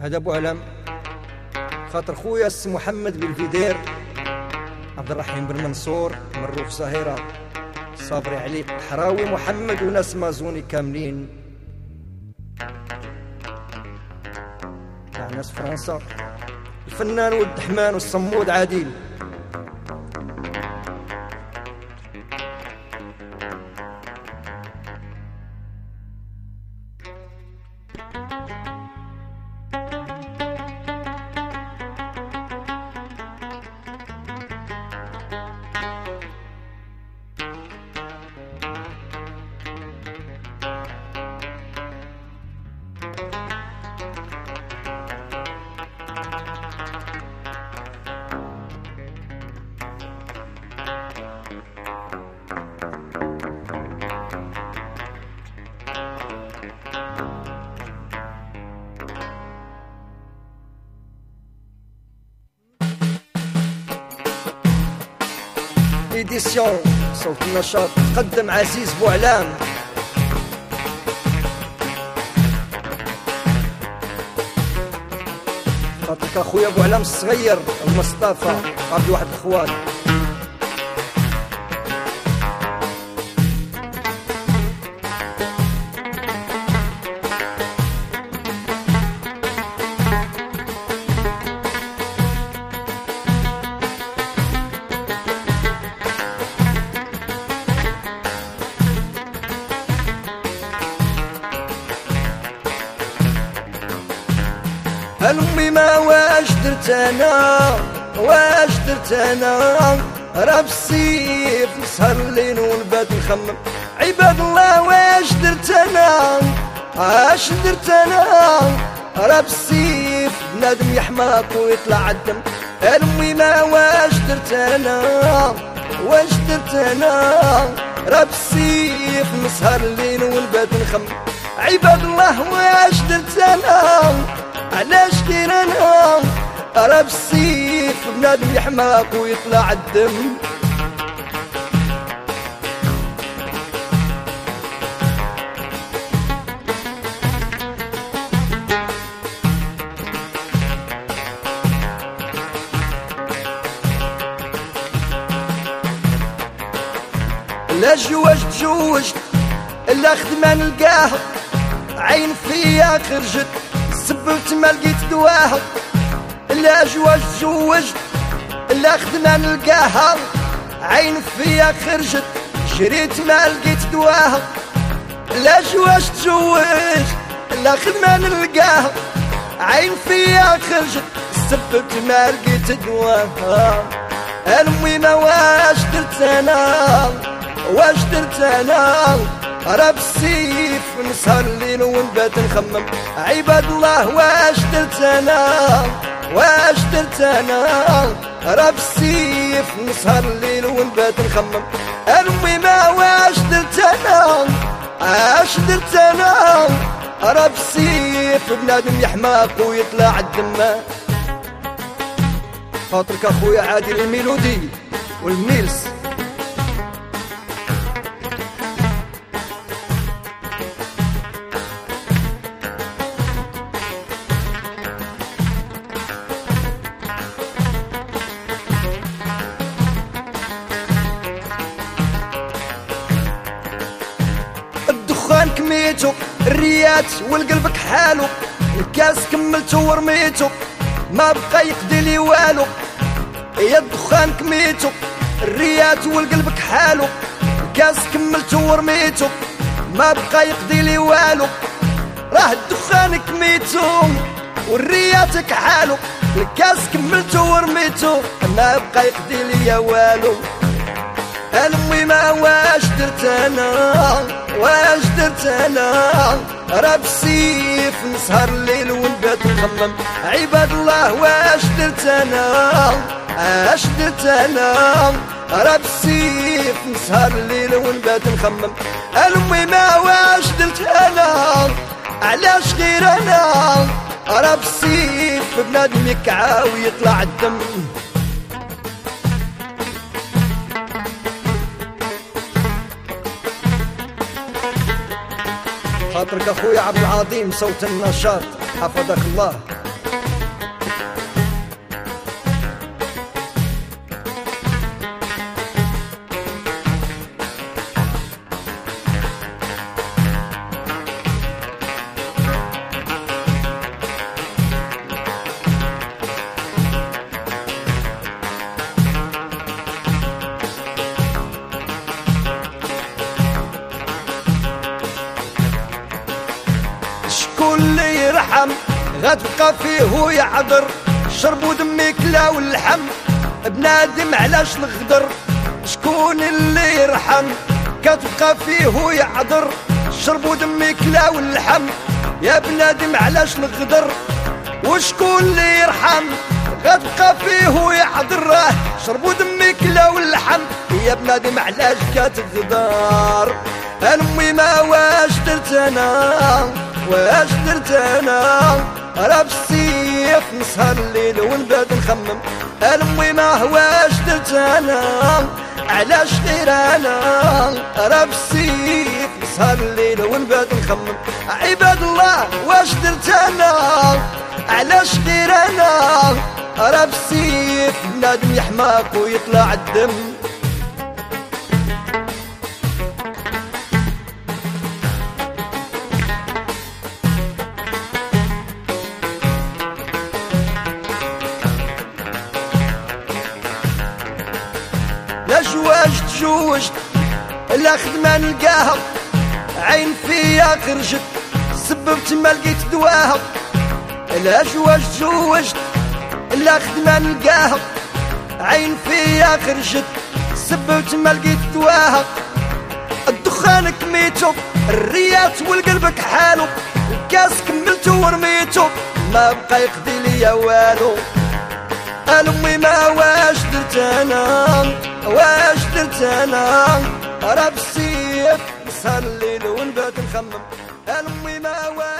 هذا أبو علم خاطر خويا الس محمد بن فيدير عبد الرحيم بن منصور مروف صهيرة صابري علي حراوي محمد وناس مازوني كاملين. تاع ناس فرنسا. الفنان ود الدحمان والصمود عادل. ايديسيون صوت النشاط قدم عزيز بوعلام. خاطرك أخويا بوعلام الصغير المصطفى عبد واحد الاخوان ما واش درت أنا؟ واش درت أنا؟ راه بالسيف نسهر الليل ونبات نخمم. عباد الله واش درت أنا؟ اش درت أنا؟ راه بالسيف بنادم يحماق ويطلع الدم هلمي ما واش درت أنا؟ واش درت أنا؟ راه بالسيف نسهر الليل ونبات نخمم. عباد الله واش درت أنا؟ راه بالسيف بنادم يحماق ويطلع الدم. لا جواج تجوجت لا خدمة نلقاها عين فيا خرجت سببت ما لقيت دواها لا جواج تزوجت لا خدمة نلقاها عين فيا خرجت جريت ما لقيت دواها لا جواج تزوجت لا خدمة نلقاها عين فيا خرجت سببت ما لقيت دواها المهم واش درت أنا واش درت أنا؟ راه بالسيف نسهر الليل ونبات نخمم. عباد الله واش درت أنا؟ واش درت أنا؟ راه بالسيف نسهر الليل ونبات نخمم. المهم واش درت أنا؟ اش درت أنا؟ راه بالسيف بنادم يحماق ويطلع الدم خاطرك أخويا عادل الميلودي والميلس. كميتو الريات والقلبك حالو. الكاس كملتو ورميتو ما بقى يقضي لي والو. يا الدخان كميتو الريات والقلب كحالو. الكاس كملتو ورميتو ما بقى يقضي لي والو. راه الدخان كميتو والريات كحالو. الكاس كملتو ورميتو ما بقى يقضي لي والو. المهم واش درت أنا؟ واش درت أنا؟ راه بالسيف نسهر الليل ونبات نخمم. عباد الله واش درت أنا؟ اش درت أنا؟ راه بالسيف نسهر الليل ونبات نخمم. المهم واش درت أنا؟ علاش غير أنا؟ راه بالسيف بنادم يكعى ويطلع الدم. خاطرك أخويا عبد العظيم صوت النشاط. حفظك الله. اللي يرحم غتبقى فيه ويعذر شربوا دمي كلا واللحم بنادم علاش الغدر شكون اللي يرحم؟ كتبقى فيه ويعذر شربوا دمي كلا واللحم يا بنادم علاش الغدر وشكون اللي يرحم؟ غتبقى فيه ويحضر شربوا دمي كلا واللحم يا بنادم علاش كتغدر؟ أمي ما واش درت أنا؟ واش درت أنا راه بالسيف نسهر الليل ونبات نخمم امي ما واش درت أنا علاش غير أنا راه بالسيف نسهر الليل ونبات نخمم عباد الله واش درت أنا علاش غير أنا راه بالسيف بنادم يحماك ويطلع الدم. تجوجت لا خدمة نلقاها عين فيا خرجت سببت ما لقيت دواها. لا جواج تجوجت لا خدمة نلقاها عين فيا خرجت سببت ما لقيت دواها. الدخان كميتو الريات والقلب كحالو الكاس كملتو ورميتو ما بقى يقضي ليا والو. الامي ما واش درت أنا. أنا راه بالسيف نسهر الليل ونبات نخمم. الامي ما واش